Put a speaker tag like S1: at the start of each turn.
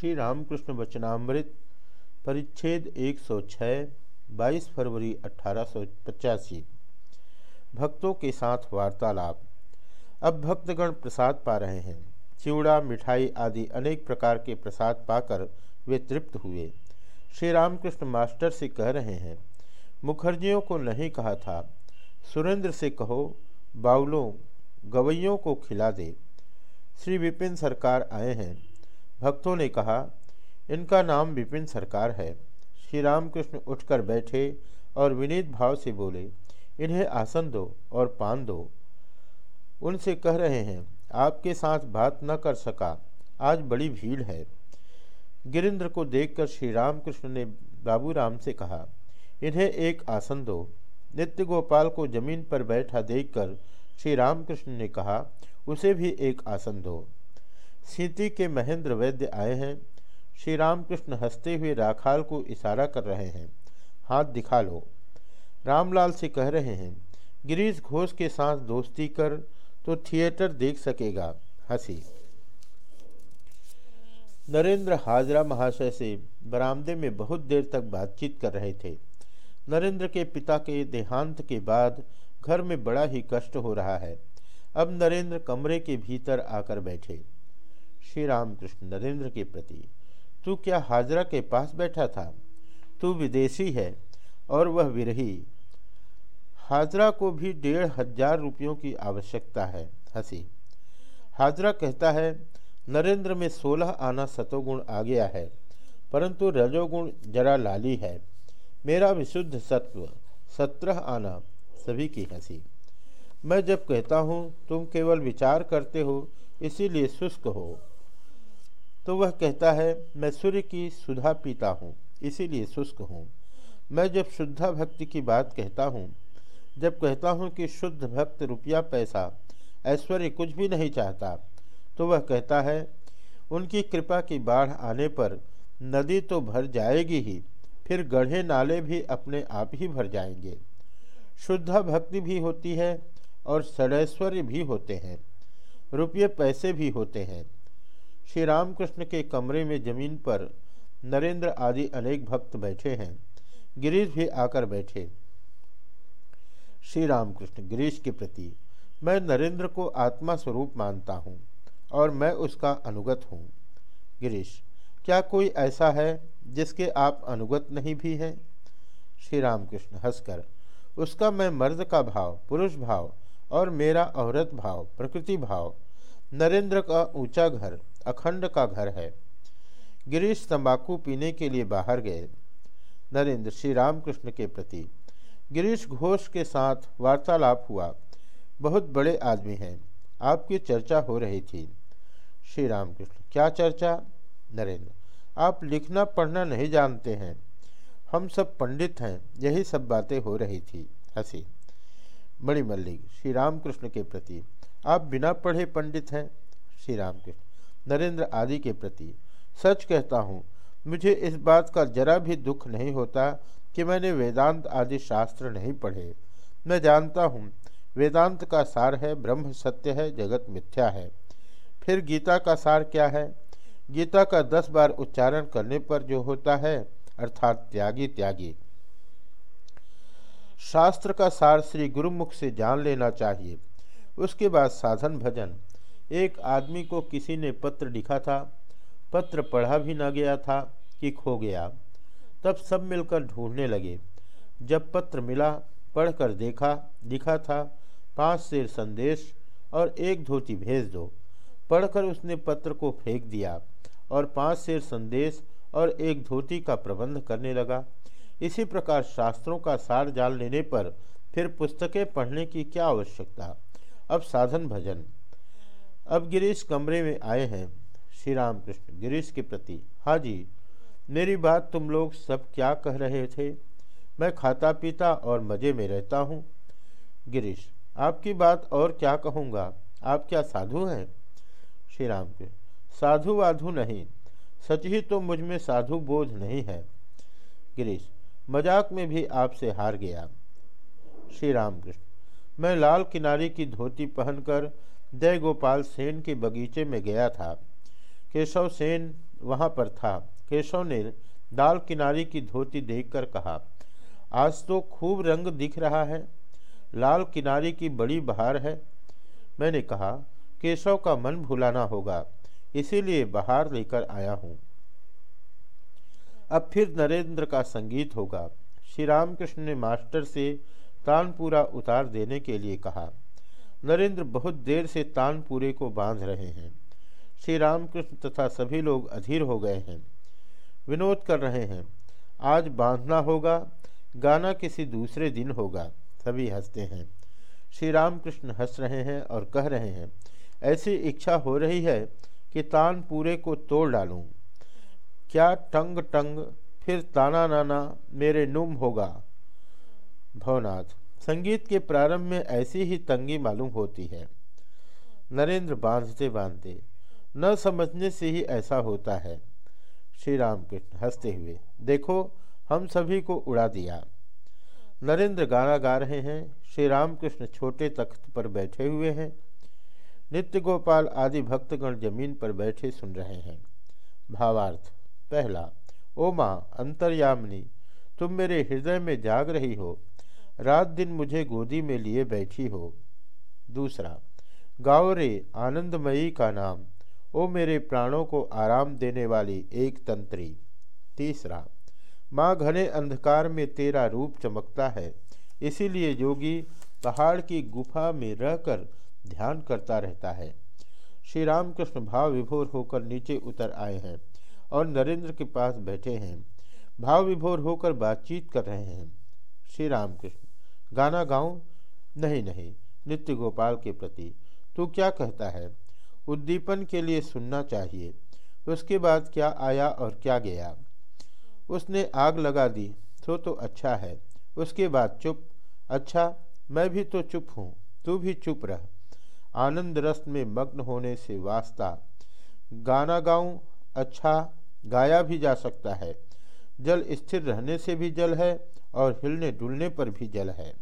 S1: श्री रामकृष्ण वचनामृत, परिच्छेद 106 22 फरवरी अठारह भक्तों के साथ वार्तालाप। अब भक्तगण प्रसाद पा रहे हैं। चिवड़ा, मिठाई आदि अनेक प्रकार के प्रसाद पाकर वे तृप्त हुए। श्री रामकृष्ण मास्टर से कह रहे हैं, मुखर्जियों को नहीं कहा था। सुरेंद्र से कहो बाउलों गवैयों को खिला दे। श्री विपिन सरकार आए हैं। भक्तों ने कहा, इनका नाम विपिन सरकार है। श्री रामकृष्ण उठकर बैठे और विनीत भाव से बोले, इन्हें आसन दो और पान दो। उनसे कह रहे हैं, आपके साथ बात न कर सका। आज बड़ी भीड़ है। गिरिंद्र को देखकर श्री रामकृष्ण ने बाबू राम से कहा, इन्हें एक आसन दो। नित्य गोपाल को ज़मीन पर बैठा देखकर श्री रामकृष्ण ने कहा, उसे भी एक आसन दो। सीति के महेंद्र वैद्य आए हैं। श्री रामकृष्ण हँसते हुए राखाल को इशारा कर रहे हैं। हाथ दिखा लो। रामलाल से कह रहे हैं, गिरीश घोष के साथ दोस्ती कर तो थिएटर देख सकेगा। हँसी। नरेंद्र हाजरा महाशय से बरामदे में बहुत देर तक बातचीत कर रहे थे। नरेंद्र के पिता के देहांत के बाद घर में बड़ा ही कष्ट हो रहा है। अब नरेंद्र कमरे के भीतर आकर बैठे। श्री रामकृष्ण नरेंद्र के प्रति। तू क्या हाजरा के पास बैठा था? तू विदेशी है और वह विरही। हाजरा को भी डेढ़ हज़ार रुपयों की आवश्यकता है। हँसी। हाजरा कहता है, नरेंद्र में सोलह आना सतोगुण आ गया है, परंतु रजोगुण जरा लाली है। मेरा विशुद्ध सत्व, सत्रह आना, सभी की हँसी। मैं जब कहता हूँ, तुम केवल विचार करते हो, इसीलिए शुष्क हो। तो वह कहता है, मैं सूर्य की सुधा पीता हूँ, इसीलिए शुष्क हूँ। मैं जब शुद्धा भक्ति की बात कहता हूँ, जब कहता हूँ कि शुद्ध भक्त रुपया पैसा, ऐश्वर्य कुछ भी नहीं चाहता तो वह कहता है, उनकी कृपा की बाढ़ आने पर नदी तो भर जाएगी ही, फिर गढ़े नाले भी अपने आप ही भर जाएँगे। शुद्ध भक्ति भी होती है और षडैश्वर्य भी होते हैं, रुपये पैसे भी होते हैं। श्री रामकृष्ण के कमरे में ज़मीन पर नरेंद्र आदि अनेक भक्त बैठे हैं। गिरीश भी आकर बैठे। श्री रामकृष्ण गिरीश के प्रति मैं नरेंद्र को आत्मा स्वरूप मानता हूँ और मैं उसका अनुगत हूँ। गिरीश, क्या कोई ऐसा है जिसके आप अनुगत नहीं भी हैं? श्री रामकृष्ण हंसकर, उसका मैं मर्द का भाव, पुरुष भाव और मेरा औरत भाव, प्रकृति भाव, नरेंद्र का ऊँचा घर अखंड का घर है। गिरीश तंबाकू पीने के लिए बाहर गए। नरेंद्र श्री रामकृष्ण के प्रति। गिरीश घोष के साथ वार्तालाप हुआ। बहुत बड़े आदमी हैं। आपकी चर्चा हो रही थी। श्री रामकृष्ण क्या चर्चा? नरेंद्र, आप लिखना पढ़ना नहीं जानते हैं। हम सब पंडित हैं। यही सब बातें हो रही थी। हँसी। मणिमल्लिक श्री रामकृष्ण के प्रति। आप बिना पढ़े पंडित हैं। श्री रामकृष्ण नरेंद्र आदि के प्रति। सच कहता हूँ, मुझे इस बात का जरा भी दुख नहीं होता कि मैंने वेदांत आदि शास्त्र नहीं पढ़े। मैं जानता हूँ, वेदांत का सार है, ब्रह्म सत्य है, जगत मिथ्या है। फिर गीता का सार क्या है? गीता का दस बार उच्चारण करने पर जो होता है, अर्थात त्यागी त्यागी। शास्त्र का सार श्री गुरुमुख से जान लेना चाहिए। उसके बाद साधन भजन। एक आदमी को किसी ने पत्र लिखा था, पत्र पढ़ा भी न गया था कि खो गया। तब सब मिलकर ढूँढने लगे। जब पत्र मिला, पढ़कर देखा, लिखा था, पाँच शेर संदेश और एक धोती भेज दो। पढ़कर उसने पत्र को फेंक दिया और पाँच शेर संदेश और एक धोती का प्रबंध करने लगा। इसी प्रकार शास्त्रों का सार जान लेने पर फिर पुस्तकें पढ़ने की क्या आवश्यकता? अब साधन भजन। अब गिरीश कमरे में आए हैं श्री राम कृष्ण गिरीश के प्रति हाँ जी, मेरी बात तुम लोग सब क्या कह रहे थे? मैं खाता पीता और मज़े में रहता हूँ। गिरीश, आपकी बात और क्या कहूँगा? आप क्या साधु हैं? श्री राम के साधु वाधु नहीं, सच ही तो मुझमें साधु बोध नहीं है। गिरीश, मज़ाक में भी आपसे हार गया। श्री राम कृष्ण मैं लाल किनारे की धोती पहनकर जय गोपाल सेन के बगीचे में गया था। केशव सेन वहाँ पर था। केशव ने दाल किनारी की धोती देखकर कहा, आज तो खूब रंग दिख रहा है। लाल किनारी की बड़ी बहार है। मैंने कहा, केशव का मन भुलाना होगा, इसीलिए बहार लेकर आया हूँ। अब फिर नरेंद्र का संगीत होगा। श्री रामकृष्ण ने मास्टर से तानपुरा उतार देने के लिए कहा। नरेंद्र बहुत देर से तानपुरे को बाँध रहे हैं। श्री रामकृष्ण तथा सभी लोग अधीर हो गए हैं। विनोद कर रहे हैं, आज बांधना होगा, गाना किसी दूसरे दिन होगा। सभी हँसते हैं। श्री रामकृष्ण हंस रहे हैं और कह रहे हैं, ऐसी इच्छा हो रही है कि तान पूरे को तोड़ डालूं। क्या टंग टंग फिर ताना नाना मेरे नुम होगा? भवनाथ संगीत के प्रारंभ में ऐसी ही तंगी मालूम होती है। नरेंद्र बांधते बांधते, न समझने से ही ऐसा होता है। श्री राम कृष्ण हँसते हुए, देखो, हम सभी को उड़ा दिया। नरेंद्र गाना गा रहे हैं। श्री रामकृष्ण छोटे तख्त पर बैठे हुए हैं। नित्य गोपाल आदि भक्तगण ज़मीन पर बैठे सुन रहे हैं। भावार्थ, पहला, ओ माँ, अंतर्यामिनी, तुम मेरे हृदय में जाग रही हो। रात दिन मुझे गोदी में लिए बैठी हो। दूसरा गाओ रे, आनंदमयी का नाम, ओ मेरे प्राणों को आराम देने वाली एक तंत्री। तीसरा, माँ घने अंधकार में तेरा रूप चमकता है, इसीलिए योगी पहाड़ की गुफा में रहकर ध्यान करता रहता है। श्री रामकृष्ण भाव विभोर होकर नीचे उतर आए हैं और नरेंद्र के पास बैठे हैं। भाव विभोर होकर बातचीत कर रहे हैं। श्री रामकृष्ण गाना गाऊं? नहीं नहीं, नित्य गोपाल के प्रति। तू क्या कहता है? उद्दीपन के लिए सुनना चाहिए। उसके बाद क्या आया और क्या गया? उसने आग लगा दी तो तो अच्छा है। उसके बाद चुप। अच्छा मैं भी तो चुप हूँ, तू भी चुप रह। आनंद रस में मग्न होने से वास्ता। गाना गाऊं? अच्छा गाया भी जा सकता है। जल स्थिर रहने से भी जल है और हिलने डुलने पर भी जल है।